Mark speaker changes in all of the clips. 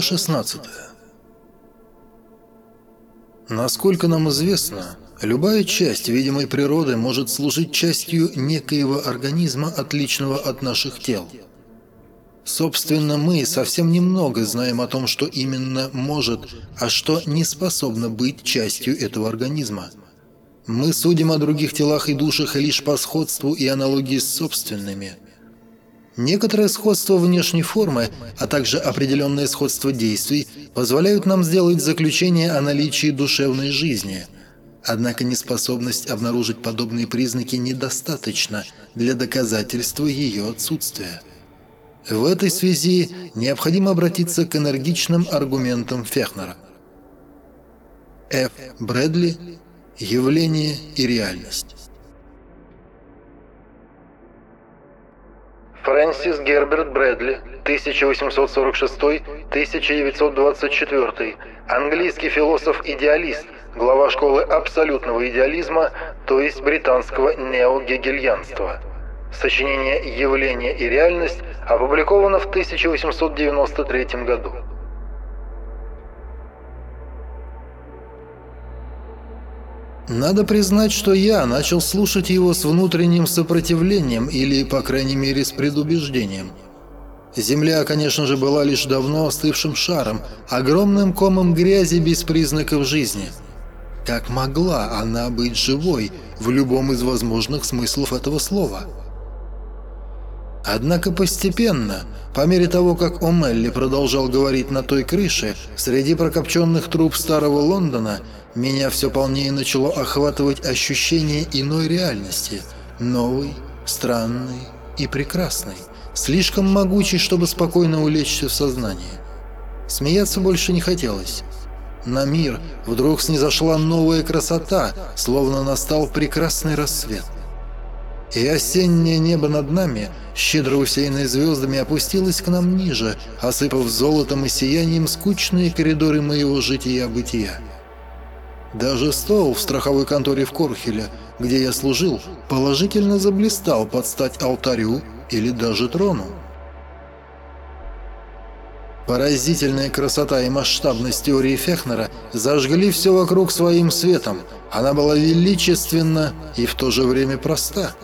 Speaker 1: Глава 16 Насколько нам известно, любая часть видимой природы может служить частью некоего организма, отличного от наших тел. Собственно, мы совсем немного знаем о том, что именно может, а что не способно быть частью этого организма. Мы судим о других телах и душах лишь по сходству и аналогии с собственными – Некоторое сходство внешней формы, а также определенное сходство действий позволяют нам сделать заключение о наличии душевной жизни. Однако неспособность обнаружить подобные признаки недостаточна для доказательства ее отсутствия. В этой связи необходимо обратиться к энергичным аргументам Фехнера. Ф. Брэдли «Явление и реальность».
Speaker 2: Фрэнсис Герберт Брэдли, 1846-1924, английский философ-идеалист, глава школы абсолютного идеализма, то есть британского неогегельянства. Сочинение «Явление и реальность» опубликовано в 1893 году.
Speaker 1: Надо признать, что я начал слушать его с внутренним сопротивлением или, по крайней мере, с предубеждением. Земля, конечно же, была лишь давно остывшим шаром, огромным комом грязи без признаков жизни. Как могла она быть живой в любом из возможных смыслов этого слова? Однако постепенно, по мере того, как О'Мелли продолжал говорить на той крыше, среди прокопченных труб старого Лондона, меня все полнее начало охватывать ощущение иной реальности, новой, странной и прекрасной, слишком могучей, чтобы спокойно улечься в сознание. Смеяться больше не хотелось. На мир вдруг снизошла новая красота, словно настал прекрасный рассвет. И осеннее небо над нами, щедро усеянное звездами, опустилось к нам ниже, осыпав золотом и сиянием скучные коридоры моего жития-бытия. Даже стол в страховой конторе в Корхеле, где я служил, положительно заблистал под стать алтарю или даже трону. Поразительная красота и масштабность теории Фехнера зажгли все вокруг своим светом. Она была величественна и в то же время проста.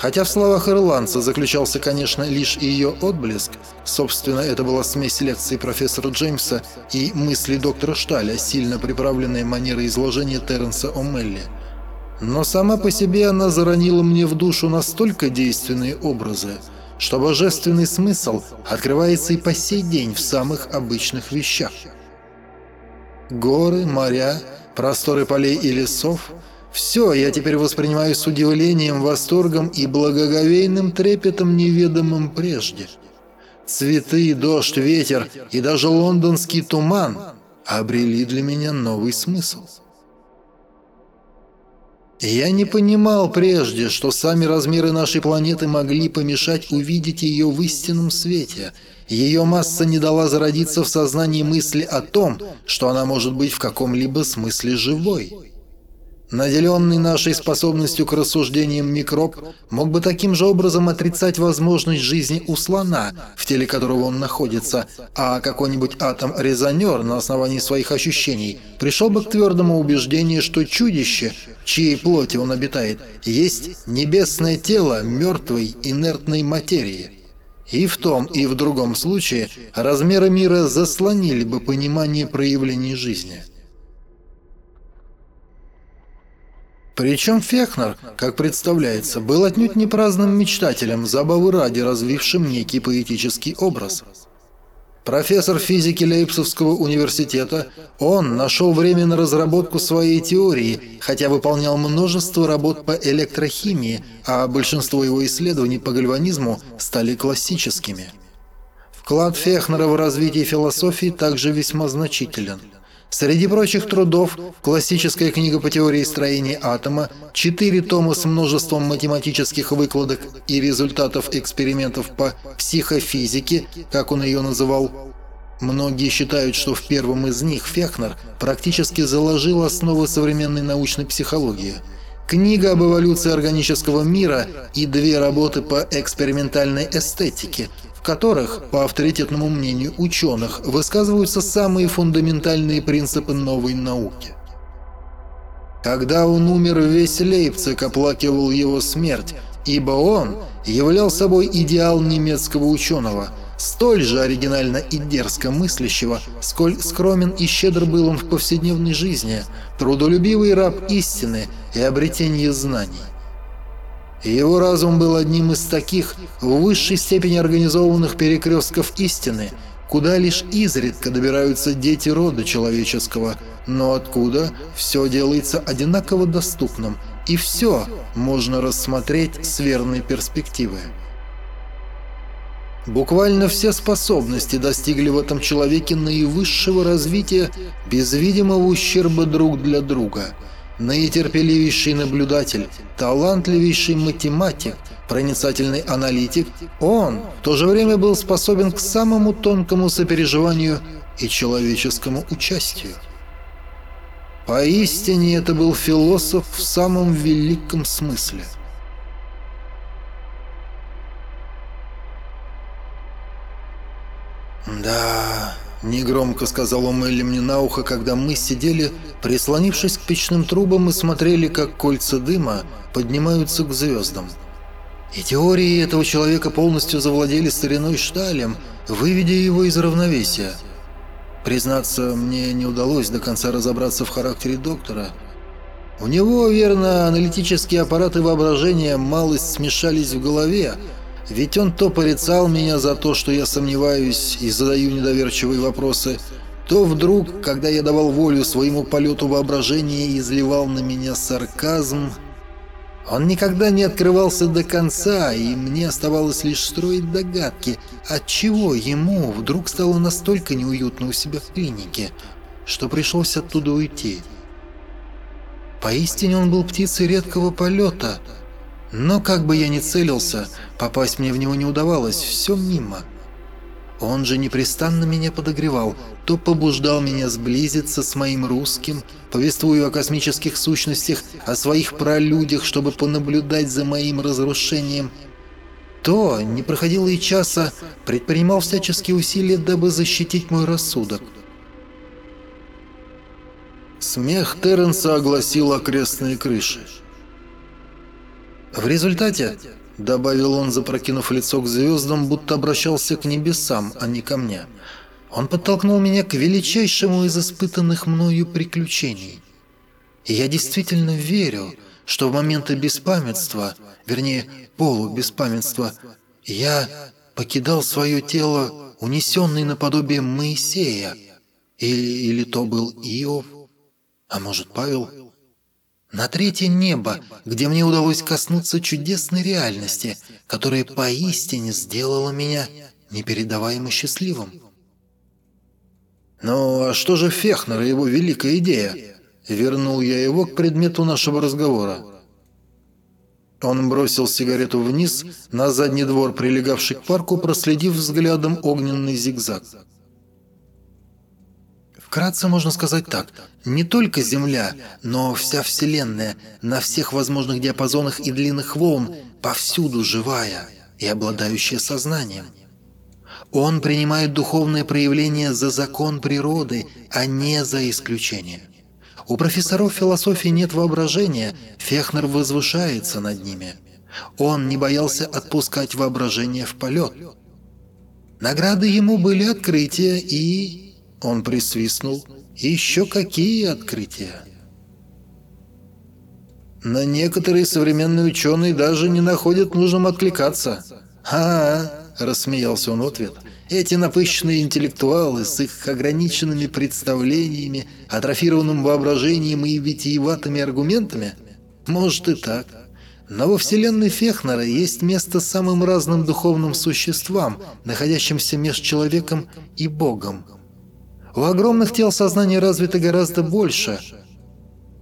Speaker 1: Хотя в словах ирландца заключался, конечно, лишь ее отблеск, собственно, это была смесь лекций профессора Джеймса и мысли доктора Шталя, сильно приправленная манерой изложения Терренса О'Мелли. Но сама по себе она заронила мне в душу настолько действенные образы, что божественный смысл открывается и по сей день в самых обычных вещах. Горы, моря, просторы полей и лесов – все я теперь воспринимаю с удивлением, восторгом и благоговейным трепетом, неведомым прежде. Цветы, дождь, ветер и даже лондонский туман обрели для меня новый смысл. Я не понимал прежде, что сами размеры нашей планеты могли помешать увидеть ее в истинном свете. Ее масса не дала зародиться в сознании мысли о том, что она может быть в каком-либо смысле живой. Наделенный нашей способностью к рассуждениям микроб мог бы таким же образом отрицать возможность жизни у слона, в теле которого он находится, а какой-нибудь атом-резонер на основании своих ощущений пришел бы к твердому убеждению, что чудище, в чьей плоти он обитает, есть небесное тело мертвой инертной материи. И в том, и в другом случае размеры мира заслонили бы понимание проявлений жизни. Причем Фехнер, как представляется, был отнюдь не праздным мечтателем, забавы ради развившим некий поэтический образ. Профессор физики Лейпцигского университета, он нашел время на разработку своей теории, хотя выполнял множество работ по электрохимии, а большинство его исследований по гальванизму стали классическими. Вклад Фехнера в развитие философии также весьма значителен – Среди прочих трудов классическая книга по теории строения атома, четыре тома с множеством математических выкладок и результатов экспериментов по психофизике, как он ее называл. Многие считают, что в первом из них Фехнер практически заложил основы современной научной психологии. книга об эволюции органического мира и две работы по экспериментальной эстетике, в которых, по авторитетному мнению ученых, высказываются самые фундаментальные принципы новой науки. Когда он умер, весь Лейпциг оплакивал его смерть, ибо он являл собой идеал немецкого ученого, столь же оригинально и дерзко мыслящего, сколь скромен и щедр был он в повседневной жизни, трудолюбивый раб истины и обретение знаний. Его разум был одним из таких в высшей степени организованных перекрестков истины, куда лишь изредка добираются дети рода человеческого, но откуда все делается одинаково доступным, и все можно рассмотреть с верной перспективы. Буквально все способности достигли в этом человеке наивысшего развития без видимого ущерба друг для друга – наитерпеливейший наблюдатель, талантливейший математик, проницательный аналитик, он в то же время был способен к самому тонкому сопереживанию и человеческому участию. Поистине это был философ в самом великом смысле. Да, Негромко сказал Омелли мне на ухо, когда мы сидели, прислонившись к печным трубам и смотрели, как кольца дыма поднимаются к звездам. И теории этого человека полностью завладели стариной Шталем, выведя его из равновесия. Признаться, мне не удалось до конца разобраться в характере доктора. У него, верно, аналитические аппараты воображения малость смешались в голове, ведь он то порицал меня за то, что я сомневаюсь и задаю недоверчивые вопросы, то вдруг, когда я давал волю своему полету воображения, изливал на меня сарказм. Он никогда не открывался до конца, и мне оставалось лишь строить догадки, отчего ему вдруг стало настолько неуютно у себя в клинике, что пришлось оттуда уйти. Поистине он был птицей редкого полета — но как бы я ни целился, попасть мне в него не удавалось, все мимо. Он же непрестанно меня подогревал, то побуждал меня сблизиться с моим русским, повествуя о космических сущностях, о своих пролюдях, чтобы понаблюдать за моим разрушением, то, не проходило и часа, предпринимал всяческие усилия, дабы защитить мой рассудок. Смех Терренса огласил окрестные крыши. В результате, добавил он, запрокинув лицо к звездам, будто обращался к небесам, а не ко мне, он подтолкнул меня к величайшему из испытанных мною приключений. И я действительно верю, что в моменты беспамятства, вернее, полубеспамятства, я покидал свое тело, унесенный наподобие Моисея, или, или то был Иов, а может Павел, на третье небо, где мне удалось коснуться чудесной реальности, которая поистине сделала меня непередаваемо счастливым. «Ну, а что же Фехнер и его великая идея?» Вернул я его к предмету нашего разговора. Он бросил сигарету вниз, на задний двор, прилегавший к парку, проследив взглядом огненный зигзаг. Вкратце можно сказать так. Не только Земля, но вся Вселенная на всех возможных диапазонах и длинных волн повсюду живая и обладающая сознанием. Он принимает духовное проявление за закон природы, а не за исключение. У профессоров философии нет воображения, Фехнер возвышается над ними. Он не боялся отпускать воображение в полет. Награды ему были открытия и он присвистнул. «Еще какие открытия!» На некоторые современные ученые даже не находят нужным откликаться. «А, -а, -а рассмеялся он в ответ. «Эти напыщенные интеллектуалы с их ограниченными представлениями, атрофированным воображением и витиеватыми аргументами? Может и так. Но во вселенной Фехнера есть место самым разным духовным существам, находящимся между человеком и Богом. У огромных тел сознание развито гораздо больше.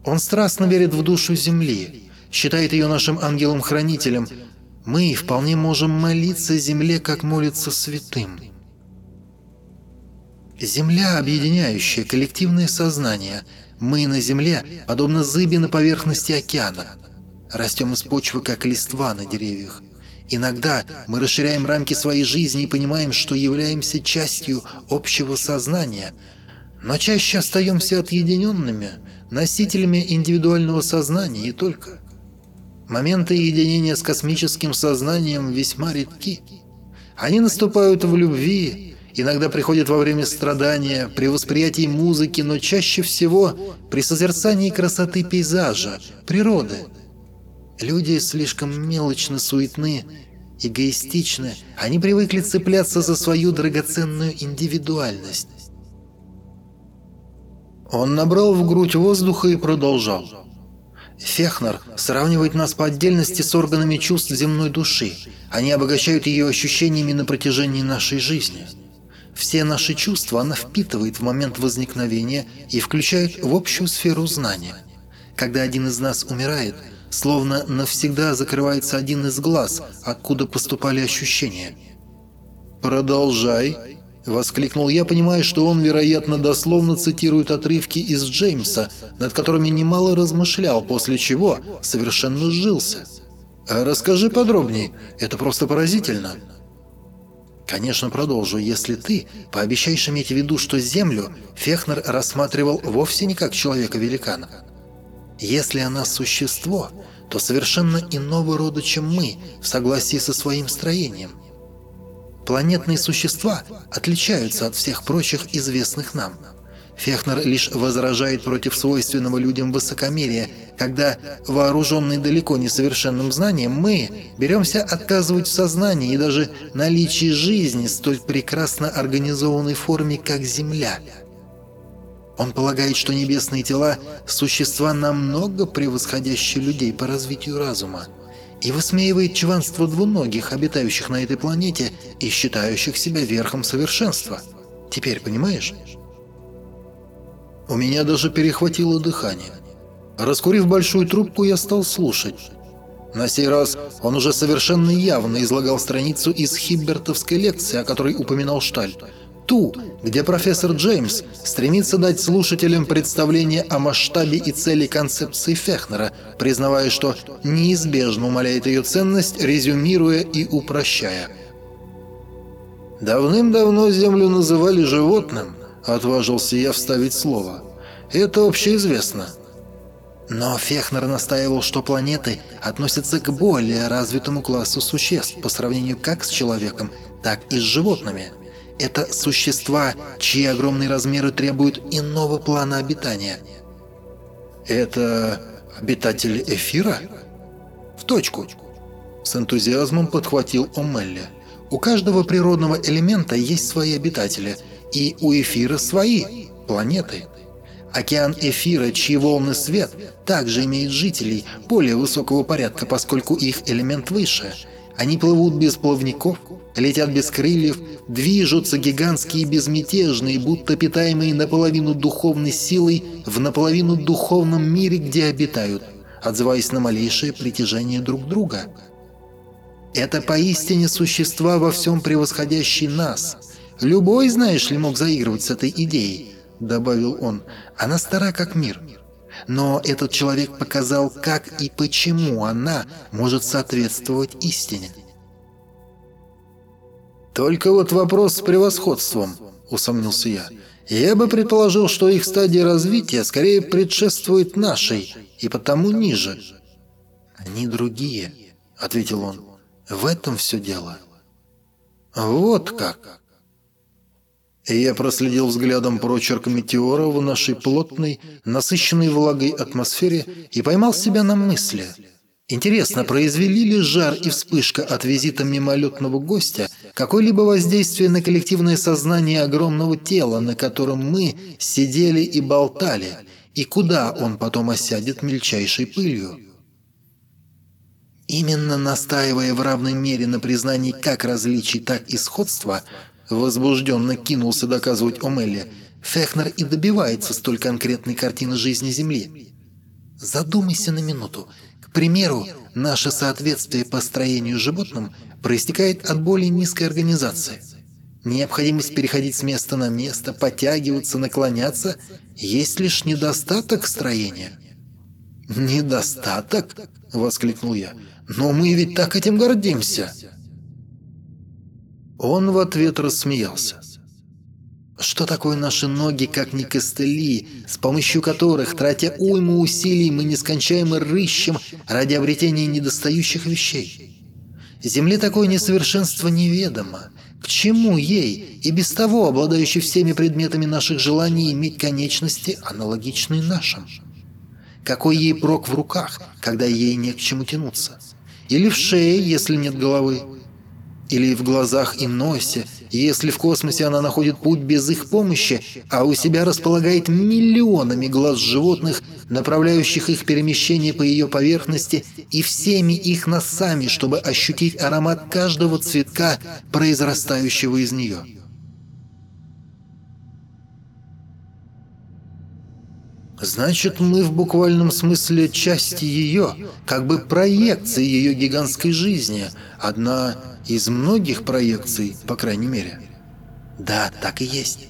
Speaker 1: Он страстно верит в душу Земли, считает ее нашим ангелом-хранителем. Мы вполне можем молиться Земле, как молится святым. Земля, объединяющая коллективное сознание. Мы на Земле, подобно зыби на поверхности океана. Растем из почвы, как листва на деревьях. Иногда мы расширяем рамки своей жизни и понимаем, что являемся частью общего сознания, но чаще остаемся отъединенными, носителями индивидуального сознания и только. Моменты единения с космическим сознанием весьма редки. Они наступают в любви, иногда приходят во время страдания, при восприятии музыки, но чаще всего при созерцании красоты пейзажа, природы. Люди слишком мелочно суетны, эгоистичны, они привыкли цепляться за свою драгоценную индивидуальность. Он набрал в грудь воздуха и продолжал. Фехнер сравнивает нас по отдельности с органами чувств земной души. Они обогащают ее ощущениями на протяжении нашей жизни. Все наши чувства она впитывает в момент возникновения и включает в общую сферу знания. Когда один из нас умирает, словно навсегда закрывается один из глаз, откуда поступали ощущения. «Продолжай», Воскликнул я, понимая, что он, вероятно, дословно цитирует отрывки из Джеймса, над которыми немало размышлял, после чего совершенно сжился. «А расскажи подробнее, это просто поразительно». «Конечно, продолжу, если ты пообещаешь иметь в виду, что Землю Фехнер рассматривал вовсе не как человека-великана. Если она существо, то совершенно иного рода, чем мы, в согласии со своим строением». Планетные существа отличаются от всех прочих известных нам. Фехнер лишь возражает против свойственного людям высокомерия, когда, вооруженные далеко несовершенным знанием, мы беремся отказывать в сознании и даже наличии жизни столь прекрасно организованной форме, как Земля. Он полагает, что небесные тела – существа намного превосходящие людей по развитию разума и высмеивает чванство двуногих, обитающих на этой планете и считающих себя верхом совершенства. Теперь понимаешь? У меня даже перехватило дыхание. Раскурив большую трубку, я стал слушать. На сей раз он уже совершенно явно излагал страницу из хиббертовской лекции, о которой упоминал Шталь ту, где профессор Джеймс стремится дать слушателям представление о масштабе и цели концепции Фехнера, признавая, что неизбежно умаляет ее ценность, резюмируя и упрощая. «Давным-давно Землю называли животным», — отважился я вставить слово. «Это общеизвестно». Но Фехнер настаивал, что планеты относятся к более развитому классу существ по сравнению как с человеком, так и с животными — это существа, чьи огромные размеры требуют иного плана обитания. Это обитатели эфира? В точку. С энтузиазмом подхватил Омелли. У каждого природного элемента есть свои обитатели, и у эфира свои планеты. Океан эфира, чьи волны свет, также имеет жителей более высокого порядка, поскольку их элемент выше. Они плывут без плавников, летят без крыльев, движутся гигантские безмятежные, будто питаемые наполовину духовной силой в наполовину духовном мире, где обитают, отзываясь на малейшее притяжение друг друга. Это поистине существа во всем превосходящие нас. Любой, знаешь ли, мог заигрывать с этой идеей, добавил он. Она стара как мир. Но этот человек показал, как и почему она может соответствовать истине. «Только вот вопрос с превосходством», — усомнился я. «Я бы предположил, что их стадия развития скорее предшествует нашей, и потому ниже». «Они другие», — ответил он. «В этом все дело». «Вот как». Я проследил взглядом прочерк метеора в нашей плотной, насыщенной влагой атмосфере и поймал себя на мысли — Интересно, произвели ли жар и вспышка от визита мимолетного гостя какое-либо воздействие на коллективное сознание огромного тела, на котором мы сидели и болтали, и куда он потом осядет мельчайшей пылью? Именно настаивая в равной мере на признании как различий, так и сходства, возбужденно кинулся доказывать Омелли, Фехнер и добивается столь конкретной картины жизни Земли. Задумайся на минуту – к примеру, наше соответствие по строению животным проистекает от более низкой организации. Необходимость переходить с места на место, подтягиваться, наклоняться – есть лишь недостаток строения. «Недостаток?» — воскликнул я. «Но мы ведь так этим гордимся!» Он в ответ рассмеялся. Что такое наши ноги, как не костыли, с помощью которых, тратя уйму усилий, мы нескончаемо рыщем ради обретения недостающих вещей? Земле такое несовершенство неведомо. К чему ей, и без того обладающей всеми предметами наших желаний, иметь конечности, аналогичные нашим? Какой ей прок в руках, когда ей не к чему тянуться? Или в шее, если нет головы? Или в глазах и носе, если в космосе она находит путь без их помощи, а у себя располагает миллионами глаз животных, направляющих их перемещение по ее поверхности и всеми их носами, чтобы ощутить аромат каждого цветка, произрастающего из нее. Значит, мы в буквальном смысле части ее, как бы проекции ее гигантской жизни, одна из многих проекций, по крайней мере. Да, так и есть.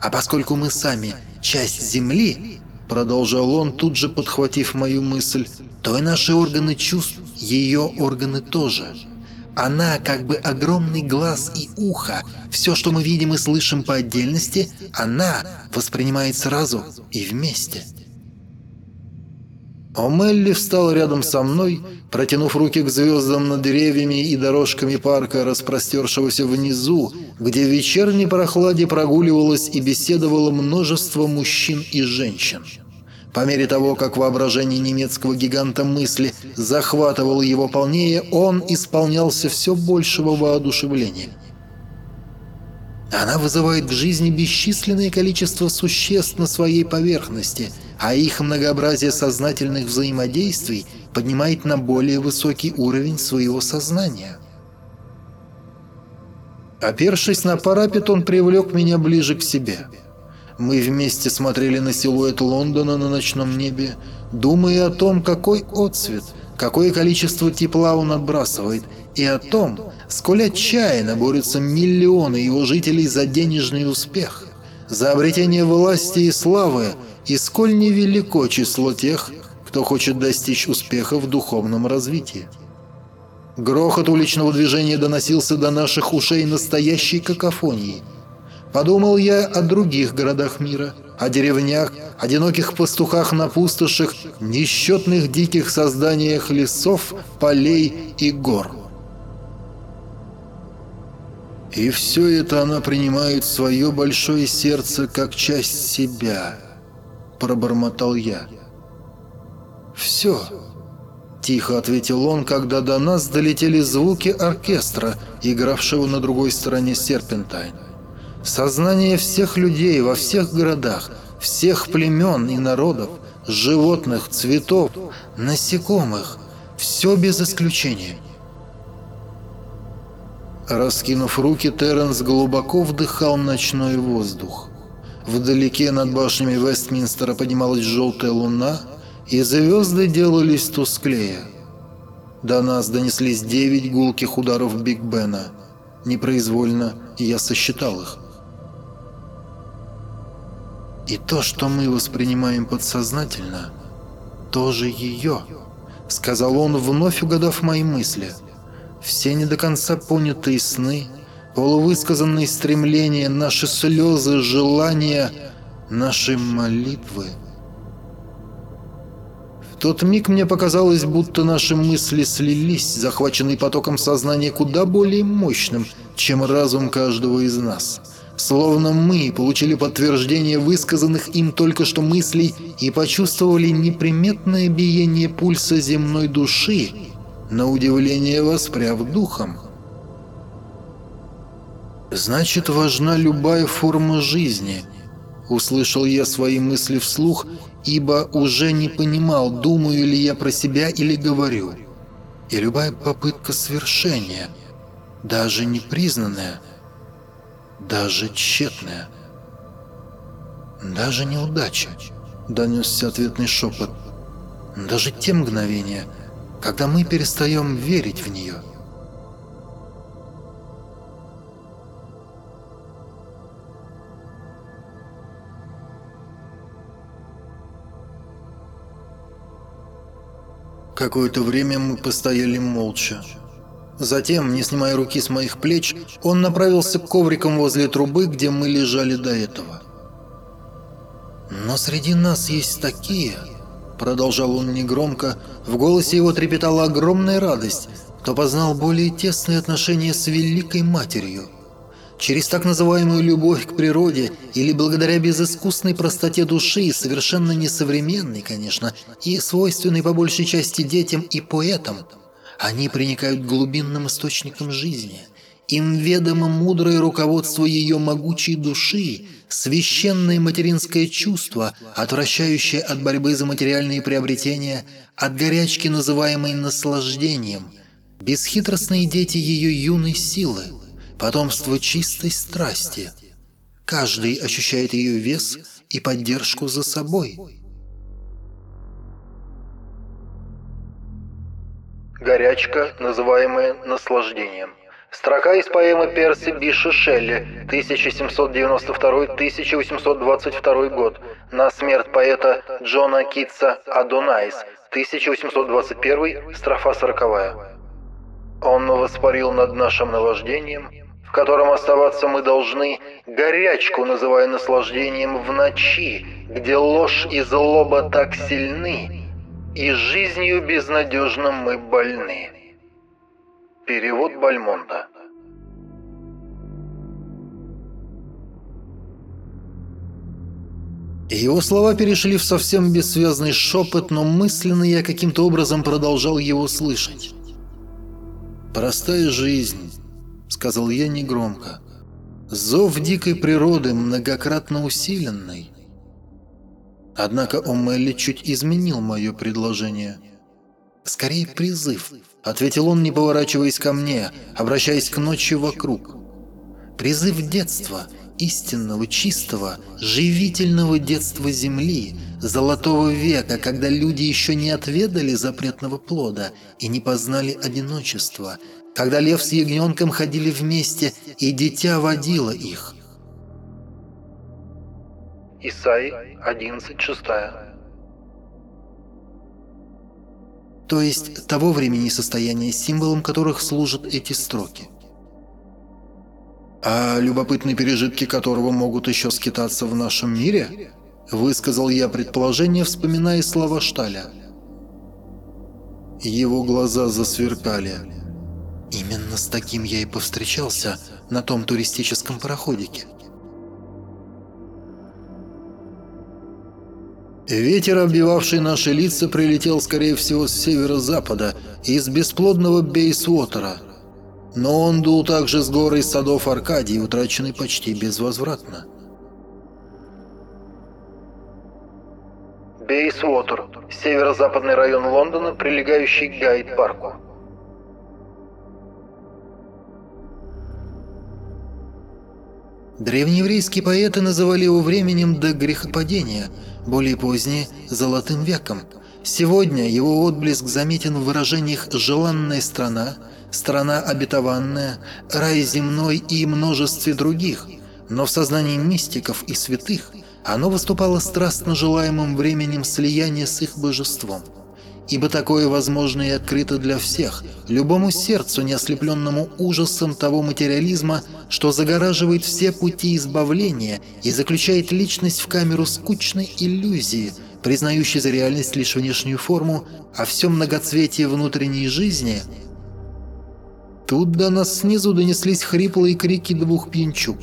Speaker 1: А поскольку мы сами часть Земли, продолжал он, тут же подхватив мою мысль, то и наши органы чувств, ее органы тоже – она как бы огромный глаз и ухо. Все, что мы видим и слышим по отдельности, она воспринимает сразу и вместе. Омелли встал рядом со мной, протянув руки к звездам над деревьями и дорожками парка, распростершегося внизу, где в вечерней прохладе прогуливалось и беседовало множество мужчин и женщин. По мере того, как воображение немецкого гиганта мысли захватывало его полнее, он исполнялся все большего воодушевления. Она вызывает в жизни бесчисленное количество существ на своей поверхности, а их многообразие сознательных взаимодействий поднимает на более высокий уровень своего сознания. Опершись на парапет, он привлек меня ближе к себе – мы вместе смотрели на силуэт Лондона на ночном небе, думая о том, какой отцвет, какое количество тепла он отбрасывает, и о том, сколь отчаянно борются миллионы его жителей за денежный успех, за обретение власти и славы, и сколь невелико число тех, кто хочет достичь успеха в духовном развитии. Грохот уличного движения доносился до наших ушей настоящей какофонией – Подумал я о других городах мира, о деревнях, одиноких пастухах на пустошах, несчетных диких созданиях лесов, полей и гор. И все это она принимает в свое большое сердце как часть себя, пробормотал я. «Все», — тихо ответил он, когда до нас долетели звуки оркестра, игравшего на другой стороне Серпентайн. Сознание всех людей во всех городах, всех племен и народов, животных, цветов, насекомых, все без исключения. Раскинув руки, Терренс глубоко вдыхал ночной воздух. Вдалеке над башнями Вестминстера поднималась желтая луна, и звезды делались тусклее. До нас донеслись девять гулких ударов Биг Бена. Непроизвольно я сосчитал их. И то, что мы воспринимаем подсознательно, тоже ее, сказал он, вновь угадав мои мысли. Все не до конца понятые сны, полувысказанные стремления, наши слезы, желания, наши молитвы. В тот миг мне показалось, будто наши мысли слились, захваченные потоком сознания куда более мощным, чем разум каждого из нас – Словно мы получили подтверждение высказанных им только что мыслей и почувствовали неприметное биение пульса земной души, на удивление воспряв духом. «Значит, важна любая форма жизни», — услышал я свои мысли вслух, ибо уже не понимал, думаю ли я про себя или говорю. «И любая попытка свершения, даже непризнанная, — даже тщетная. Даже неудача, донесся ответный шепот. Даже те мгновения, когда мы перестаем верить в нее. Какое-то время мы постояли молча. Затем, не снимая руки с моих плеч, он направился к коврикам возле трубы, где мы лежали до этого. «Но среди нас есть такие», — продолжал он негромко, в голосе его трепетала огромная радость, кто познал более тесные отношения с Великой Матерью. Через так называемую любовь к природе или благодаря безыскусной простоте души, совершенно несовременной, конечно, и свойственной по большей части детям и поэтам — они проникают к глубинным источникам жизни. Им ведомо мудрое руководство ее могучей души, священное материнское чувство, отвращающее от борьбы за материальные приобретения, от горячки, называемой наслаждением, бесхитростные дети ее юной силы, потомство чистой страсти. Каждый ощущает ее вес и поддержку за собой.
Speaker 2: Горячка, называемая наслаждением. Строка из поэмы Перси Биша Шелли, 1792-1822 год, на смерть поэта Джона Китса Адонайс, 1821, строфа 40. Он воспарил над нашим наваждением, в котором оставаться мы должны, горячку называя наслаждением в ночи, где ложь и злоба так сильны, и жизнью безнадежно мы больны. Перевод Бальмонта.
Speaker 1: Его слова перешли в совсем бессвязный шепот, но мысленно я каким-то образом продолжал его слышать. «Простая жизнь», — сказал я негромко. «Зов дикой природы, многократно усиленный. Однако Омелли чуть изменил мое предложение. «Скорее призыв», — ответил он, не поворачиваясь ко мне, обращаясь к ночи вокруг. «Призыв детства, истинного, чистого, живительного детства Земли, золотого века, когда люди еще не отведали запретного плода и не познали одиночества, когда лев с ягненком ходили вместе, и дитя водило их».
Speaker 2: Исаи 11.6.
Speaker 1: То есть того времени состояния, символом которых служат эти строки. «А любопытные пережитки которого могут еще скитаться в нашем мире?» Высказал я предположение, вспоминая слова Шталя. Его глаза засверкали. Именно с таким я и повстречался на том туристическом пароходике. Ветер, оббивавший наши лица, прилетел, скорее всего, с северо-запада, из бесплодного Бейсвотера. Но он дул также с горы садов Аркадии, утраченный почти безвозвратно.
Speaker 2: Бейсвотер – северо-западный район Лондона, прилегающий к Гайд-парку.
Speaker 1: Древнееврейские поэты называли его временем до грехопадения, более позднее – «золотым веком». Сегодня его отблеск заметен в выражениях «желанная страна», «страна обетованная», «рай земной» и множестве других, но в сознании мистиков и святых оно выступало страстно желаемым временем слияния с их божеством – ибо такое возможно и открыто для всех, любому сердцу, не ослепленному ужасом того материализма, что загораживает все пути избавления и заключает личность в камеру скучной иллюзии, признающей за реальность лишь внешнюю форму, а все многоцветие внутренней жизни. Тут до нас снизу донеслись хриплые крики двух пьянчук.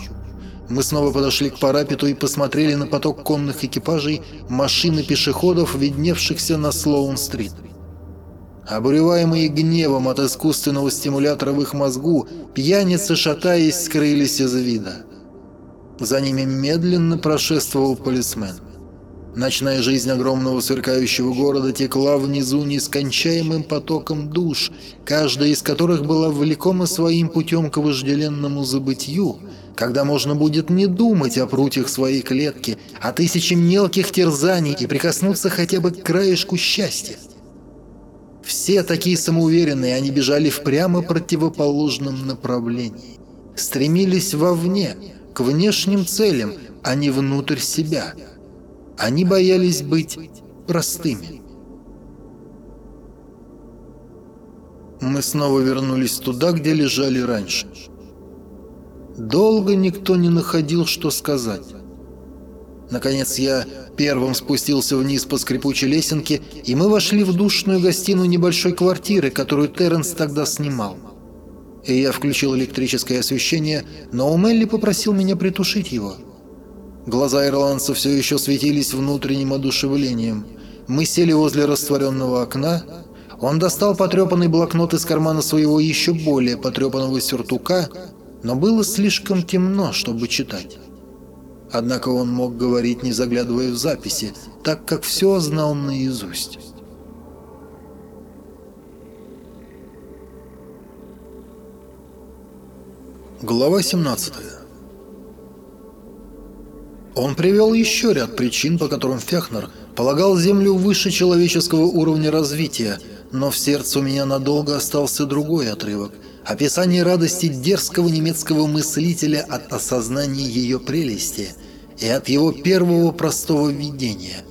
Speaker 1: Мы снова подошли к парапету и посмотрели на поток конных экипажей, машин и пешеходов, видневшихся на Слоун-стрит. Обуреваемые гневом от искусственного стимулятора в их мозгу, пьяницы, шатаясь, скрылись из вида. За ними медленно прошествовал полисмен. Ночная жизнь огромного сверкающего города текла внизу нескончаемым потоком душ, каждая из которых была влекома своим путем к вожделенному забытью, когда можно будет не думать о прутьях своей клетки, о тысяче мелких терзаний и прикоснуться хотя бы к краешку счастья. Все такие самоуверенные, они бежали в прямо противоположном направлении. Стремились вовне, к внешним целям, а не внутрь себя – они боялись быть простыми. Мы снова вернулись туда, где лежали раньше. Долго никто не находил, что сказать. Наконец я первым спустился вниз по скрипучей лесенке, и мы вошли в душную гостиную небольшой квартиры, которую Терренс тогда снимал. И я включил электрическое освещение, но Умелли попросил меня притушить его. Глаза ирландца все еще светились внутренним одушевлением. Мы сели возле растворенного окна. Он достал потрепанный блокнот из кармана своего еще более потрепанного сюртука, но было слишком темно, чтобы читать. Однако он мог говорить, не заглядывая в записи, так как все знал наизусть. Глава 17 Он привел еще ряд причин, по которым Фехнер полагал Землю выше человеческого уровня развития, но в сердце у меня надолго остался другой отрывок – описание радости дерзкого немецкого мыслителя от осознания ее прелести и от его первого простого видения.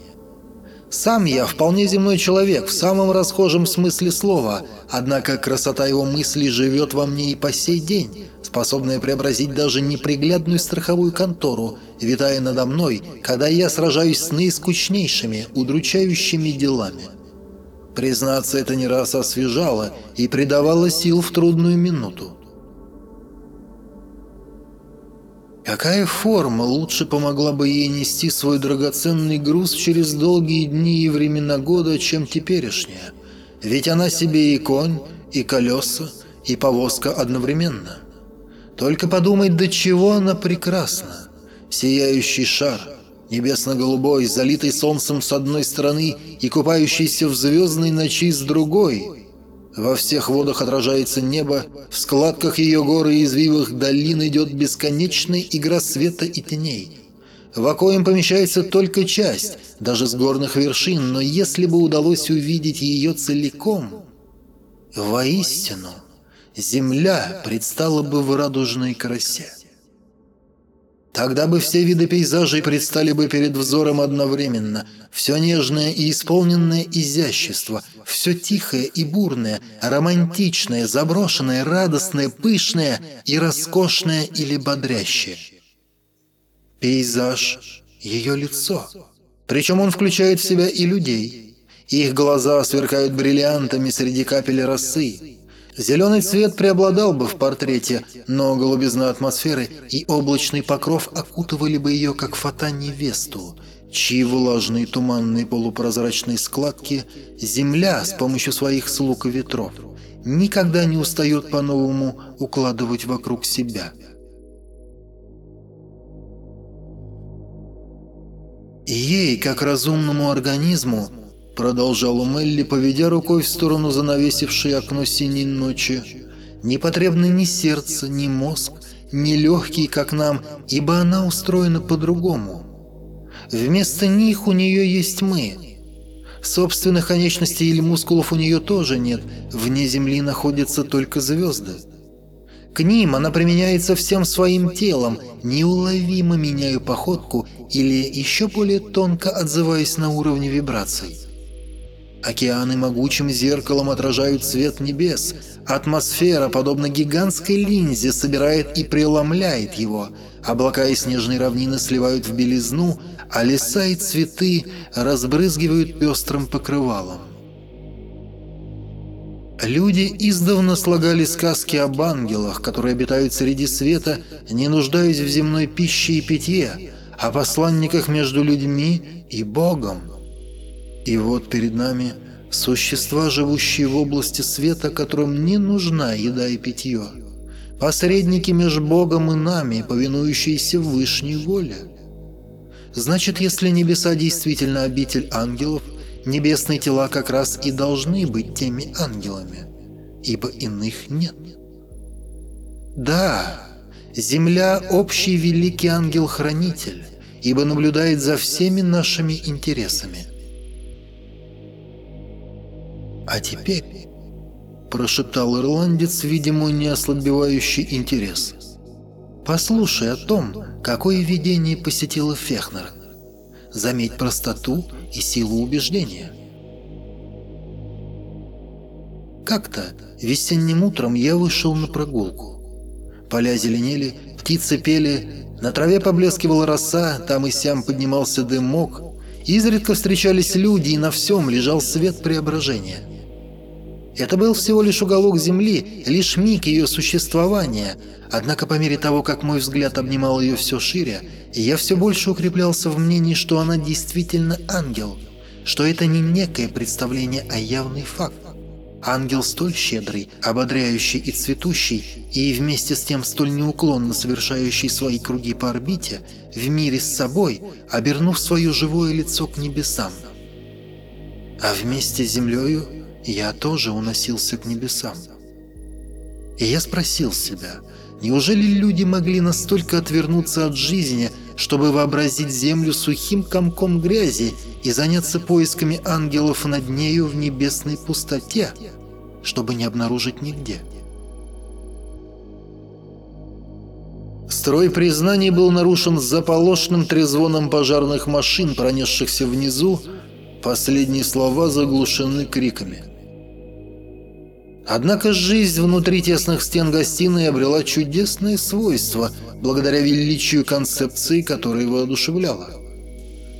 Speaker 1: Сам я вполне земной человек в самом расхожем смысле слова, однако красота его мыслей живет во мне и по сей день, способная преобразить даже неприглядную страховую контору, витая надо мной, когда я сражаюсь с наискучнейшими, удручающими делами. Признаться, это не раз освежало и придавало сил в трудную минуту. Какая форма лучше помогла бы ей нести свой драгоценный груз через долгие дни и времена года, чем теперешняя? Ведь она себе и конь, и колеса, и повозка одновременно. Только подумай, до чего она прекрасна. Сияющий шар – небесно-голубой, залитый солнцем с одной стороны и купающийся в звездной ночи с другой. Во всех водах отражается небо, в складках ее горы и извивах долин идет бесконечная игра света и теней. В окоем помещается только часть, даже с горных вершин, но если бы удалось увидеть ее целиком, воистину, земля предстала бы в радужной красе. Тогда бы все виды пейзажей предстали бы перед взором одновременно. Все нежное и исполненное изящество, все тихое и бурное, романтичное, заброшенное, радостное, пышное и роскошное или бодрящее. Пейзаж – ее лицо. Причем он включает в себя и людей. Их глаза сверкают бриллиантами среди капель росы. Зеленый цвет преобладал бы в портрете, но голубизна атмосферы и облачный покров окутывали бы ее, как фата невесту, чьи влажные туманные полупрозрачные складки земля с помощью своих слуг и ветров никогда не устает по-новому укладывать вокруг себя. Ей, как разумному организму, Продолжал Мелли, поведя рукой в сторону занавесившей окно синей ночи. «Не потребны ни сердце, ни мозг, ни легкие, как нам, ибо она устроена по-другому. Вместо них у нее есть мы. Собственных конечностей или мускулов у нее тоже нет, вне Земли находятся только звезды. К ним она применяется всем своим телом, неуловимо меняя походку или еще более тонко отзываясь на уровне вибраций. Океаны могучим зеркалом отражают свет небес. Атмосфера, подобно гигантской линзе, собирает и преломляет его. Облака и снежные равнины сливают в белизну, а леса и цветы разбрызгивают пестрым покрывалом. Люди издавна слагали сказки об ангелах, которые обитают среди света, не нуждаясь в земной пище и питье, о посланниках между людьми и Богом. И вот перед нами существа, живущие в области света, которым не нужна еда и питье. Посредники между Богом и нами, повинующиеся высшей воле. Значит, если небеса действительно обитель ангелов, небесные тела как раз и должны быть теми ангелами, ибо иных нет. Да, Земля – общий великий ангел-хранитель, ибо наблюдает за всеми нашими интересами – «А теперь...» – прошептал ирландец, видимо, не ослабевающий интерес. «Послушай о том, какое видение посетило Фехнера. Заметь простоту и силу убеждения». Как-то весенним утром я вышел на прогулку. Поля зеленели, птицы пели, на траве поблескивала роса, там и сям поднимался дымок, изредка встречались люди, и на всем лежал свет преображения. Это был всего лишь уголок земли, лишь миг ее существования, однако по мере того, как мой взгляд обнимал ее все шире, я все больше укреплялся в мнении, что она действительно ангел, что это не некое представление, а явный факт. Ангел столь щедрый, ободряющий и цветущий, и вместе с тем столь неуклонно совершающий свои круги по орбите, в мире с собой, обернув свое живое лицо к небесам. А вместе с землею я тоже уносился к небесам. И я спросил себя, неужели люди могли настолько отвернуться от жизни, чтобы вообразить землю сухим комком грязи и заняться поисками ангелов над нею в небесной пустоте, чтобы не обнаружить нигде. Строй признаний был нарушен заполошным трезвоном пожарных машин, пронесшихся внизу, последние слова заглушены криками. Однако жизнь внутри тесных стен гостиной обрела чудесное свойство, благодаря величию концепции, которая воодушевляла.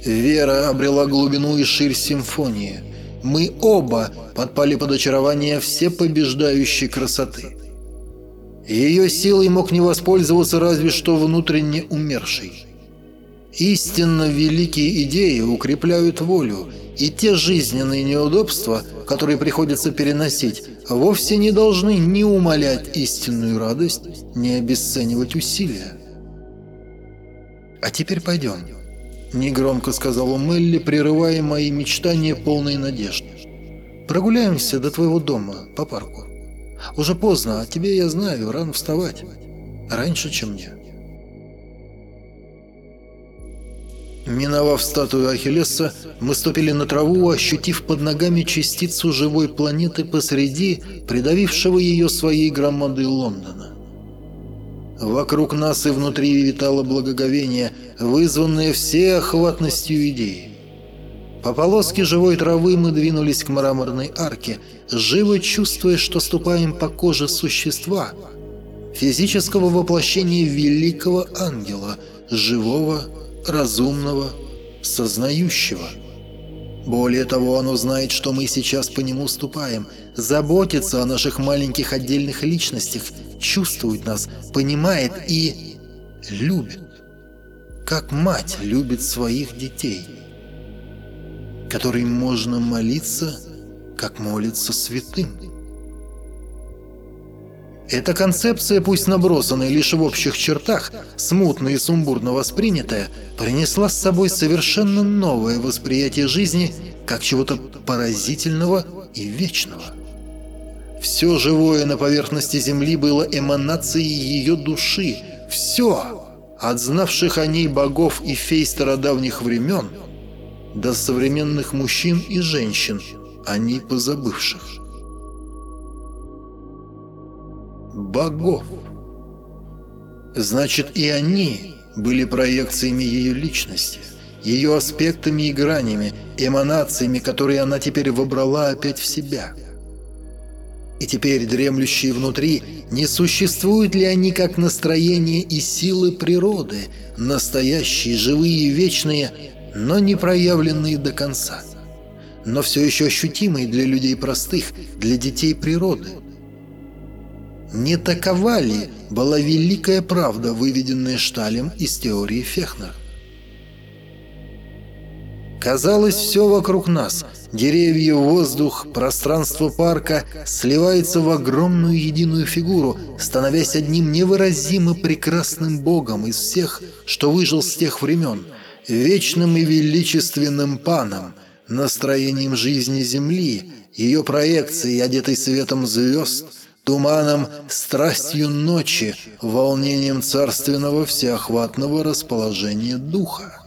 Speaker 1: Вера обрела глубину и ширь симфонии. Мы оба подпали под очарование всепобеждающей красоты. Ее силой мог не воспользоваться разве что внутренне умерший. Истинно великие идеи укрепляют волю, и те жизненные неудобства, которые приходится переносить, вовсе не должны ни умалять истинную радость, ни обесценивать усилия. «А теперь пойдем», — негромко сказала Мелли, прерывая мои мечтания полной надежды. «Прогуляемся до твоего дома, по парку. Уже поздно, а тебе, я знаю, рано вставать. Раньше, чем мне». Миновав статую Ахиллеса, мы ступили на траву, ощутив под ногами частицу живой планеты посреди придавившего ее своей громадой Лондона. Вокруг нас и внутри витало благоговение, вызванное всеохватностью идеи. По полоске живой травы мы двинулись к мраморной арке, живо чувствуя, что ступаем по коже существа, физического воплощения великого ангела, живого разумного, сознающего. Более того, оно знает, что мы сейчас по нему ступаем, заботится о наших маленьких отдельных личностях, чувствует нас, понимает и любит. Как мать любит своих детей, которым можно молиться, как молится святым. Эта концепция, пусть набросанная лишь в общих чертах, смутно и сумбурно воспринятая, принесла с собой совершенно новое восприятие жизни как чего-то поразительного и вечного. Все живое на поверхности Земли было эманацией ее души. Все, от знавших о ней богов и фей стародавних времен, до современных мужчин и женщин, о ней позабывших. Богов. Значит, и они были проекциями ее личности, ее аспектами и гранями, эманациями, которые она теперь выбрала опять в себя. И теперь дремлющие внутри, не существуют ли они как настроение и силы природы, настоящие, живые и вечные, но не проявленные до конца, но все еще ощутимые для людей простых, для детей природы – не такова ли была великая правда, выведенная Шталем из теории Фехнера? Казалось, все вокруг нас – деревья, воздух, пространство парка – сливается в огромную единую фигуру, становясь одним невыразимо прекрасным богом из всех, что выжил с тех времен, вечным и величественным паном, настроением жизни Земли, ее проекцией, одетой светом звезд – туманом, страстью ночи, волнением царственного всеохватного расположения духа.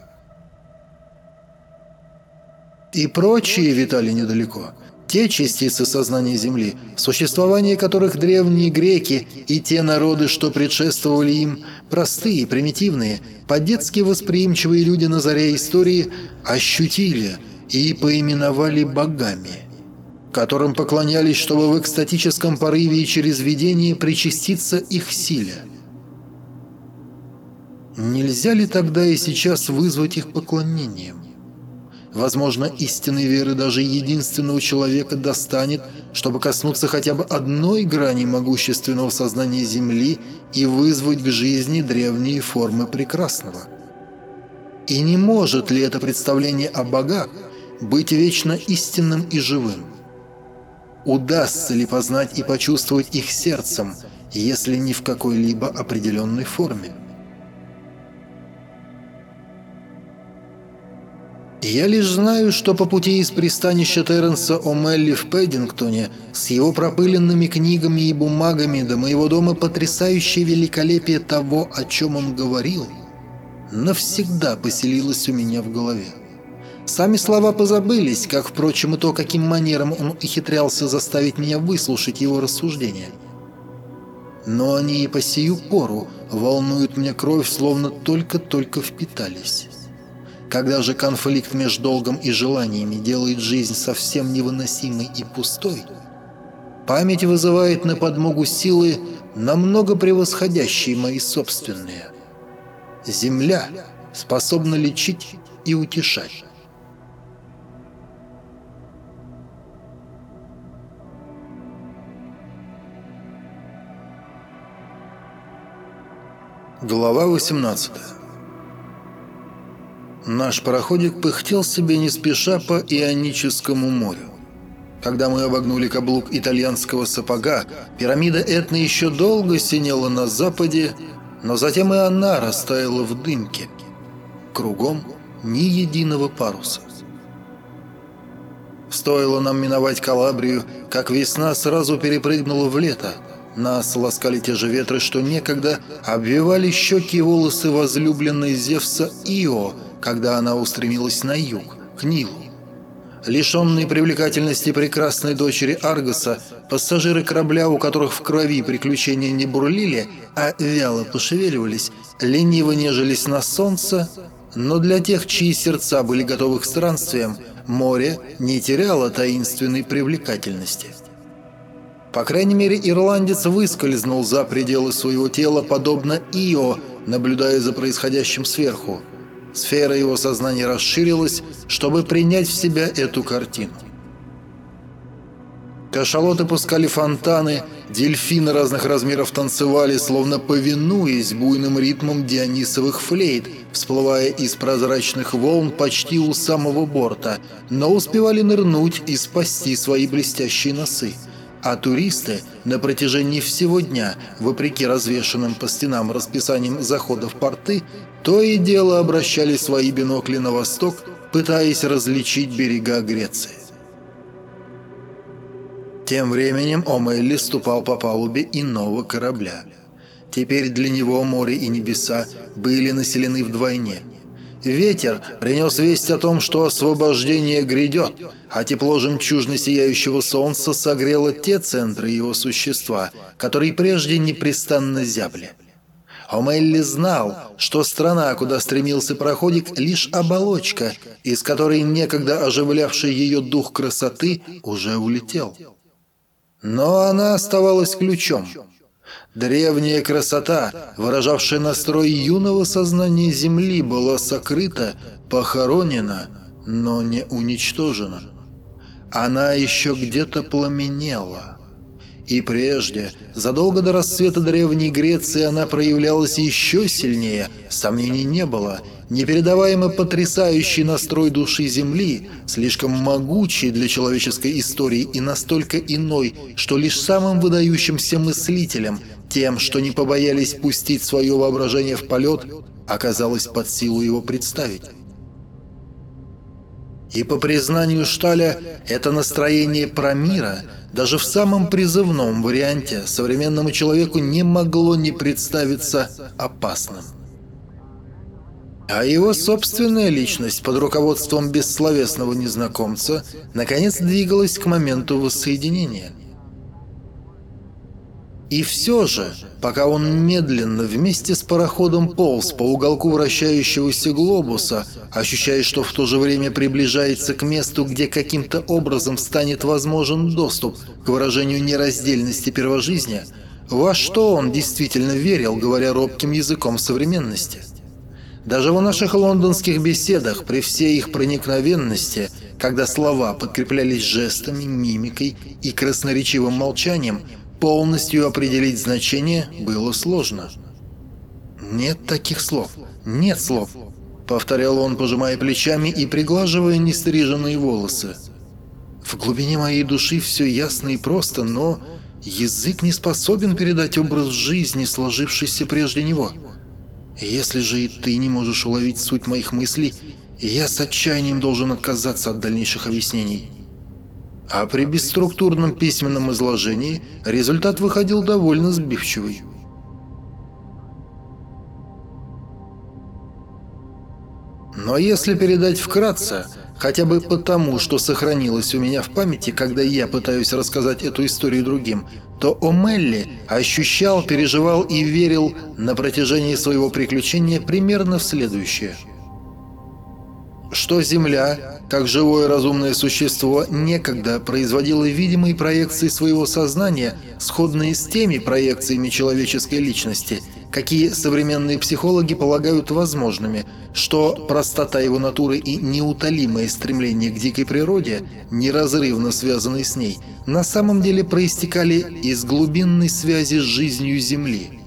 Speaker 1: И прочие витали недалеко. Те частицы сознания Земли, существование которых древние греки и те народы, что предшествовали им, простые, примитивные, по-детски восприимчивые люди на заре истории, ощутили и поименовали богами – которым поклонялись, чтобы в экстатическом порыве и через видение причаститься их силе. Нельзя ли тогда и сейчас вызвать их поклонением? Возможно, истинной веры даже единственного человека достанет, чтобы коснуться хотя бы одной грани могущественного сознания Земли и вызвать к жизни древние формы прекрасного. И не может ли это представление о богах быть вечно истинным и живым? Удастся ли познать и почувствовать их сердцем, если не в какой-либо определенной форме? Я лишь знаю, что по пути из пристанища Терренса О'Мелли в Пэддингтоне с его пропыленными книгами и бумагами до моего дома потрясающее великолепие того, о чем он говорил, навсегда поселилось у меня в голове. Сами слова позабылись, как, впрочем, и то, каким манером он ухитрялся заставить меня выслушать его рассуждения. Но они и по сию пору волнуют мне кровь, словно только-только впитались. Когда же конфликт между долгом и желаниями делает жизнь совсем невыносимой и пустой, память вызывает на подмогу силы, намного превосходящие мои собственные. Земля способна лечить и утешать. Глава 18 Наш пароходик пыхтел себе не спеша по Ионическому морю. Когда мы обогнули каблук итальянского сапога, пирамида Этны еще долго синела на западе, но затем и она растаяла в дымке. Кругом ни единого паруса. Стоило нам миновать Калабрию, как весна сразу перепрыгнула в лето. Нас ласкали те же ветры, что некогда обвивали щеки и волосы возлюбленной Зевса Ио – когда она устремилась на юг, к Нилу. Лишенные привлекательности прекрасной дочери Аргоса, пассажиры корабля, у которых в крови приключения не бурлили, а вяло пошевеливались, лениво нежились на солнце, но для тех, чьи сердца были готовы к странствиям, море не теряло таинственной привлекательности. По крайней мере, ирландец выскользнул за пределы своего тела, подобно Ио, наблюдая за происходящим сверху. Сфера его сознания расширилась, чтобы принять в себя эту картину. Кашалоты пускали фонтаны, дельфины разных размеров танцевали, словно повинуясь буйным ритмам дионисовых флейт, всплывая из прозрачных волн почти у самого борта, но успевали нырнуть и спасти свои блестящие носы. А туристы на протяжении всего дня, вопреки развешенным по стенам расписаниям заходов порты, то и дело обращали свои бинокли на восток, пытаясь различить берега Греции. Тем временем Омелли ступал по палубе иного корабля. Теперь для него море и небеса были населены вдвойне – Ветер принес весть о том, что освобождение грядет, а тепло жемчужно сияющего солнца согрело те центры его существа, которые прежде непрестанно зябли. Омелли знал, что страна, куда стремился проходик, лишь оболочка, из которой некогда оживлявший ее дух красоты уже улетел. Но она оставалась ключом – Древняя красота, выражавшая настрой юного сознания Земли, была сокрыта, похоронена, но не уничтожена. Она еще где-то пламенела. И прежде, задолго до расцвета Древней Греции, она проявлялась еще сильнее, сомнений не было. Непередаваемо потрясающий настрой души Земли, слишком могучий для человеческой истории и настолько иной, что лишь самым выдающимся мыслителям, тем, что не побоялись пустить свое воображение в полет, оказалось под силу его представить. И по признанию Шталя, это настроение про мира – даже в самом призывном варианте современному человеку не могло не представиться опасным. А его собственная личность под руководством бессловесного незнакомца наконец двигалась к моменту воссоединения. И все же, пока он медленно вместе с пароходом полз по уголку вращающегося глобуса, ощущая, что в то же время приближается к месту, где каким-то образом станет возможен доступ к выражению нераздельности первожизни, во что он действительно верил, говоря робким языком современности. Даже в наших лондонских беседах, при всей их проникновенности, когда слова подкреплялись жестами, мимикой и красноречивым молчанием, Полностью определить значение было сложно. «Нет таких слов. Нет слов», — повторял он, пожимая плечами и приглаживая нестриженные волосы. «В глубине моей души все ясно и просто, но язык не способен передать образ жизни, сложившийся прежде него. Если же и ты не можешь уловить суть моих мыслей, я с отчаянием должен отказаться от дальнейших объяснений». А при бесструктурном письменном изложении результат выходил довольно сбивчивый. Но если передать вкратце, хотя бы потому, что сохранилось у меня в памяти, когда я пытаюсь рассказать эту историю другим, то О'Мелли ощущал, переживал и верил на протяжении своего приключения примерно в следующее. Что Земля как живое разумное существо некогда производило видимые проекции своего сознания, сходные с теми проекциями человеческой личности, какие современные психологи полагают возможными, что простота его натуры и неутолимое стремление к дикой природе, неразрывно связанные с ней, на самом деле проистекали из глубинной связи с жизнью Земли –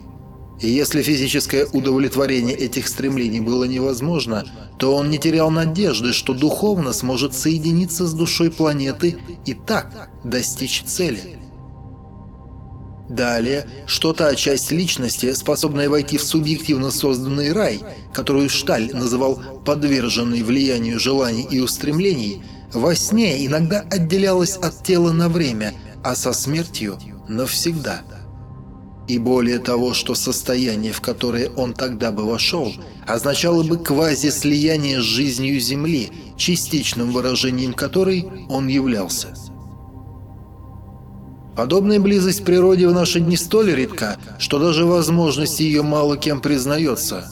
Speaker 1: и если физическое удовлетворение этих стремлений было невозможно, то он не терял надежды, что духовно сможет соединиться с душой планеты и так достичь цели. Далее, что та часть личности, способная войти в субъективно созданный рай, которую Шталь называл «подверженной влиянию желаний и устремлений», во сне иногда отделялась от тела на время, а со смертью – навсегда. И более того, что состояние, в которое он тогда бы вошел, означало бы квази-слияние с жизнью Земли, частичным выражением которой он являлся. Подобная близость к природе в наши дни столь редка, что даже возможность ее мало кем признается.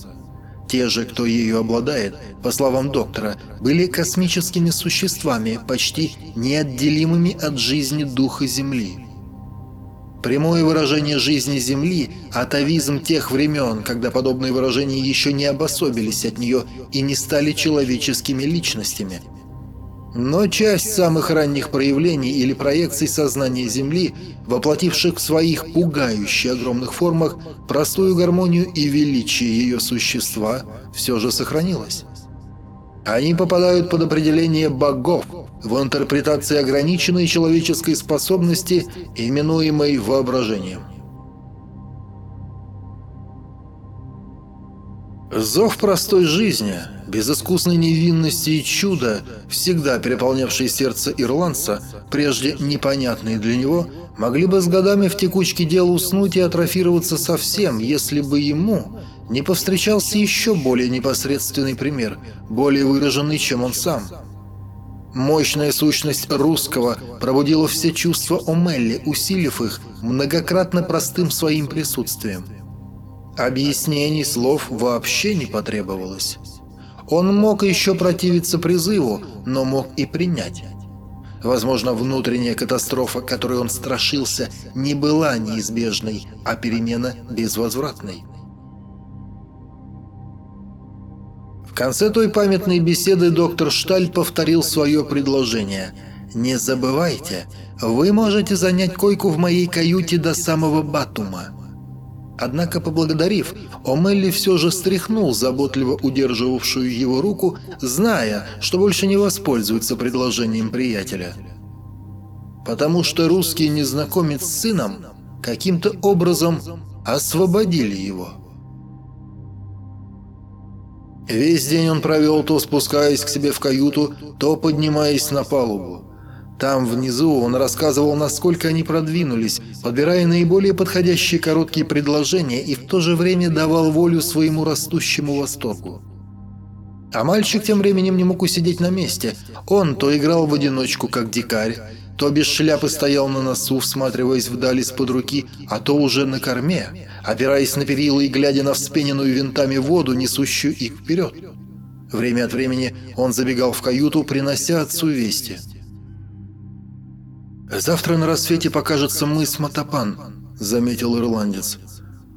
Speaker 1: Те же, кто ею обладает, по словам доктора, были космическими существами, почти неотделимыми от жизни духа Земли. Прямое выражение жизни Земли – атовизм тех времен, когда подобные выражения еще не обособились от нее и не стали человеческими личностями. Но часть самых ранних проявлений или проекций сознания Земли, воплотивших в своих пугающе огромных формах простую гармонию и величие ее существа, все же сохранилась. Они попадают под определение богов – в интерпретации ограниченной человеческой способности, именуемой воображением. Зов простой жизни, безыскусной невинности и чуда, всегда переполнявший сердце ирландца, прежде непонятные для него, могли бы с годами в текучке дел уснуть и атрофироваться совсем, если бы ему не повстречался еще более непосредственный пример, более выраженный, чем он сам – Мощная сущность русского пробудила все чувства Омелли, усилив их многократно простым своим присутствием. Объяснений слов вообще не потребовалось. Он мог еще противиться призыву, но мог и принять. Возможно, внутренняя катастрофа, которой он страшился, не была неизбежной, а перемена безвозвратной. В конце той памятной беседы доктор Шталь повторил свое предложение. «Не забывайте, вы можете занять койку в моей каюте до самого Батума». Однако, поблагодарив, Омелли все же стряхнул заботливо удерживавшую его руку, зная, что больше не воспользуется предложением приятеля. Потому что русский незнакомец с сыном каким-то образом освободили его. Весь день он провел то спускаясь к себе в каюту, то поднимаясь на палубу. Там внизу он рассказывал, насколько они продвинулись, подбирая наиболее подходящие короткие предложения и в то же время давал волю своему растущему восторгу. А мальчик тем временем не мог усидеть на месте. Он то играл в одиночку, как дикарь, То без шляпы стоял на носу, всматриваясь вдали из-под руки, а то уже на корме, опираясь на перила и глядя на вспененную винтами воду, несущую их вперед. Время от времени он забегал в каюту, принося отцу вести. «Завтра на рассвете покажется мыс Матапан», — заметил ирландец.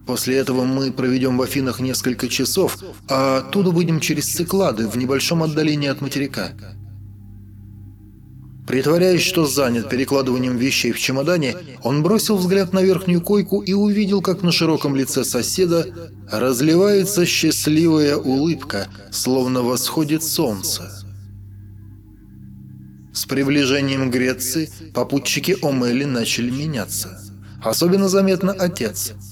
Speaker 1: «После этого мы проведем в Афинах несколько часов, а оттуда выйдем через Циклады в небольшом отдалении от материка». Притворяясь, что занят перекладыванием вещей в чемодане, он бросил взгляд на верхнюю койку и увидел, как на широком лице соседа разливается счастливая улыбка, словно восходит солнце. С приближением Греции попутчики Омели начали меняться. Особенно заметно отец –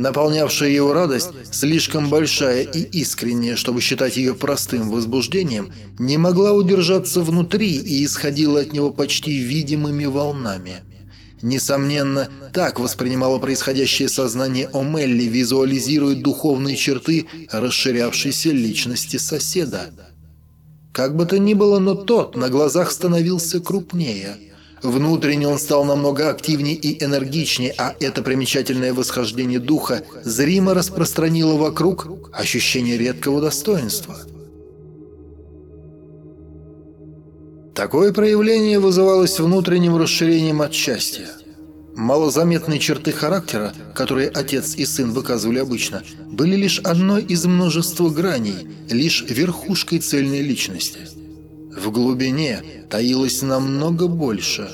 Speaker 1: Наполнявшая его радость, слишком большая и искренняя, чтобы считать ее простым возбуждением, не могла удержаться внутри и исходила от него почти видимыми волнами. Несомненно, так воспринимало происходящее сознание Омелли, визуализируя духовные черты расширявшейся личности соседа. Как бы то ни было, но тот на глазах становился крупнее – Внутренне он стал намного активнее и энергичнее, а это примечательное восхождение духа зримо распространило вокруг ощущение редкого достоинства. Такое проявление вызывалось внутренним расширением от счастья. Малозаметные черты характера, которые отец и сын выказывали обычно, были лишь одной из множества граней, лишь верхушкой цельной личности – в глубине таилось намного больше.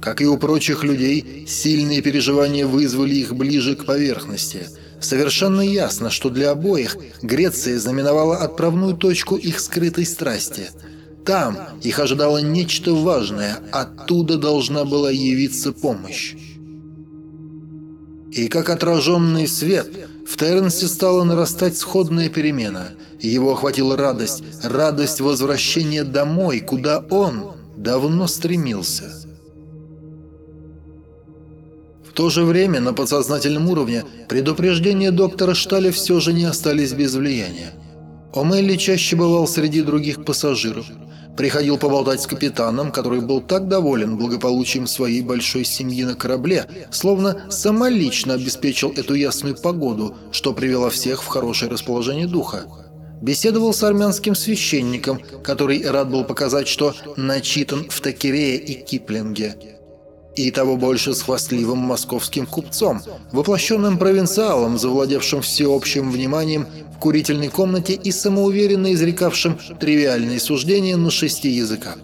Speaker 1: Как и у прочих людей, сильные переживания вызвали их ближе к поверхности. Совершенно ясно, что для обоих Греция знаменовала отправную точку их скрытой страсти. Там их ожидало нечто важное, оттуда должна была явиться помощь. И как отраженный свет, в Терренсе стала нарастать сходная перемена – его охватила радость, радость возвращения домой, куда он давно стремился. В то же время на подсознательном уровне предупреждения доктора Шталя все же не остались без влияния. Омелли чаще бывал среди других пассажиров. Приходил поболтать с капитаном, который был так доволен благополучием своей большой семьи на корабле, словно самолично обеспечил эту ясную погоду, что привело всех в хорошее расположение духа беседовал с армянским священником, который рад был показать, что начитан в Такирее и Киплинге. И того больше с хвастливым московским купцом, воплощенным провинциалом, завладевшим всеобщим вниманием в курительной комнате и самоуверенно изрекавшим тривиальные суждения на шести языках.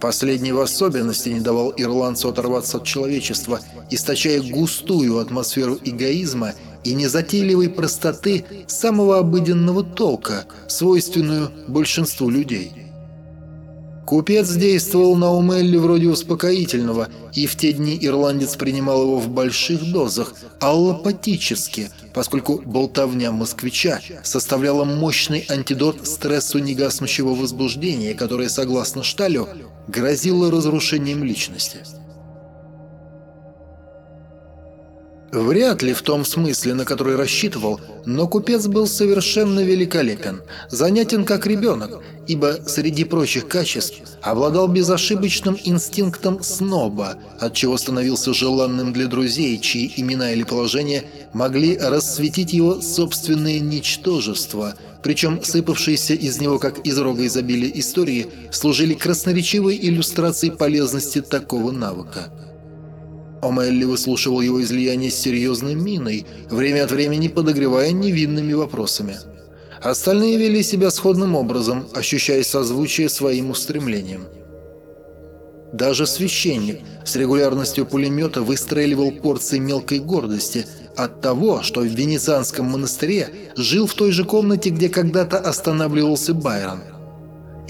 Speaker 1: Последний в особенности не давал ирландцу оторваться от человечества, источая густую атмосферу эгоизма и незатейливой простоты самого обыденного толка, свойственную большинству людей. Купец действовал на Умелли вроде успокоительного, и в те дни ирландец принимал его в больших дозах, аллопатически, поскольку болтовня москвича составляла мощный антидот стрессу негаснущего возбуждения, которое, согласно Шталю, грозило разрушением личности. Вряд ли в том смысле, на который рассчитывал, но купец был совершенно великолепен, занятен как ребенок, ибо среди прочих качеств обладал безошибочным инстинктом сноба, отчего становился желанным для друзей, чьи имена или положения могли рассветить его собственное ничтожество, причем сыпавшиеся из него, как из рога изобилия истории, служили красноречивой иллюстрацией полезности такого навыка. Омелли выслушивал его излияние с серьезной миной, время от времени подогревая невинными вопросами. Остальные вели себя сходным образом, ощущая созвучие своим устремлениям. Даже священник с регулярностью пулемета выстреливал порции мелкой гордости от того, что в венецианском монастыре жил в той же комнате, где когда-то останавливался Байрон –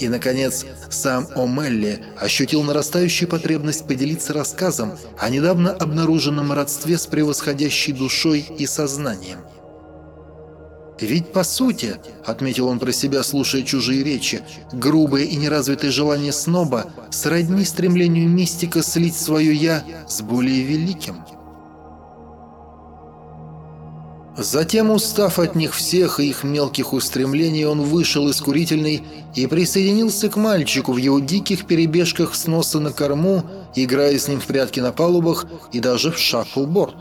Speaker 1: и, наконец, сам О'Мелли ощутил нарастающую потребность поделиться рассказом о недавно обнаруженном родстве с превосходящей душой и сознанием. «Ведь по сути, — отметил он про себя, слушая чужие речи, — грубое и неразвитое желание сноба сродни стремлению мистика слить свое «я» с более великим». Затем, устав от них всех и их мелких устремлений, он вышел из курительной и присоединился к мальчику в его диких перебежках с носа на корму, играя с ним в прятки на палубах и даже в шаффлборд.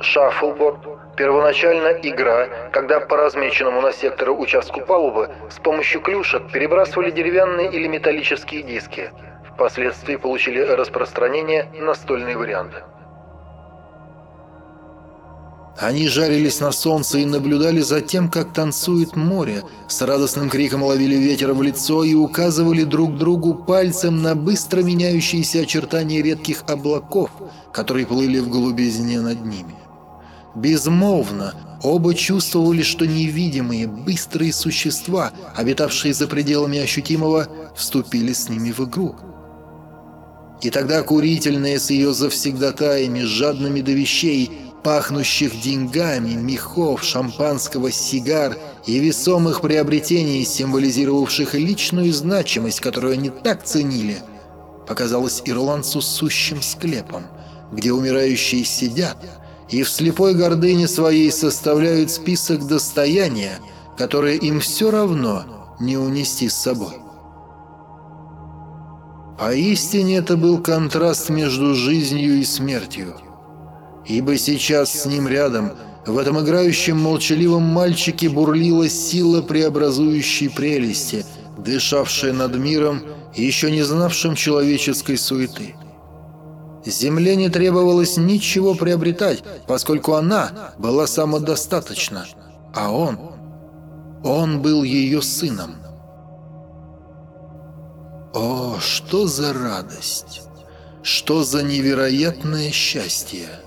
Speaker 2: Шаффлборд – первоначально игра, когда по размеченному на секторы участку палубы с помощью клюшек перебрасывали деревянные или металлические диски. Впоследствии получили распространение настольные варианты.
Speaker 1: Они жарились на солнце и наблюдали за тем, как танцует море, с радостным криком ловили ветер в лицо и указывали друг другу пальцем на быстро меняющиеся очертания редких облаков, которые плыли в голубизне над ними. Безмолвно оба чувствовали, что невидимые, быстрые существа, обитавшие за пределами ощутимого, вступили с ними в игру. И тогда курительная с ее завсегдатаями, жадными до вещей, пахнущих деньгами, мехов, шампанского, сигар и весомых приобретений, символизировавших личную значимость, которую они так ценили, показалось ирландцу сущим склепом, где умирающие сидят и в слепой гордыне своей составляют список достояния, которое им все равно не унести с собой. Поистине это был контраст между жизнью и смертью. Ибо сейчас с ним рядом, в этом играющем молчаливом мальчике бурлила сила преобразующей прелести, дышавшая над миром еще не знавшим человеческой суеты. Земле не требовалось ничего приобретать, поскольку она была самодостаточна, а он, он был ее сыном. О, что за радость! Что за невероятное счастье!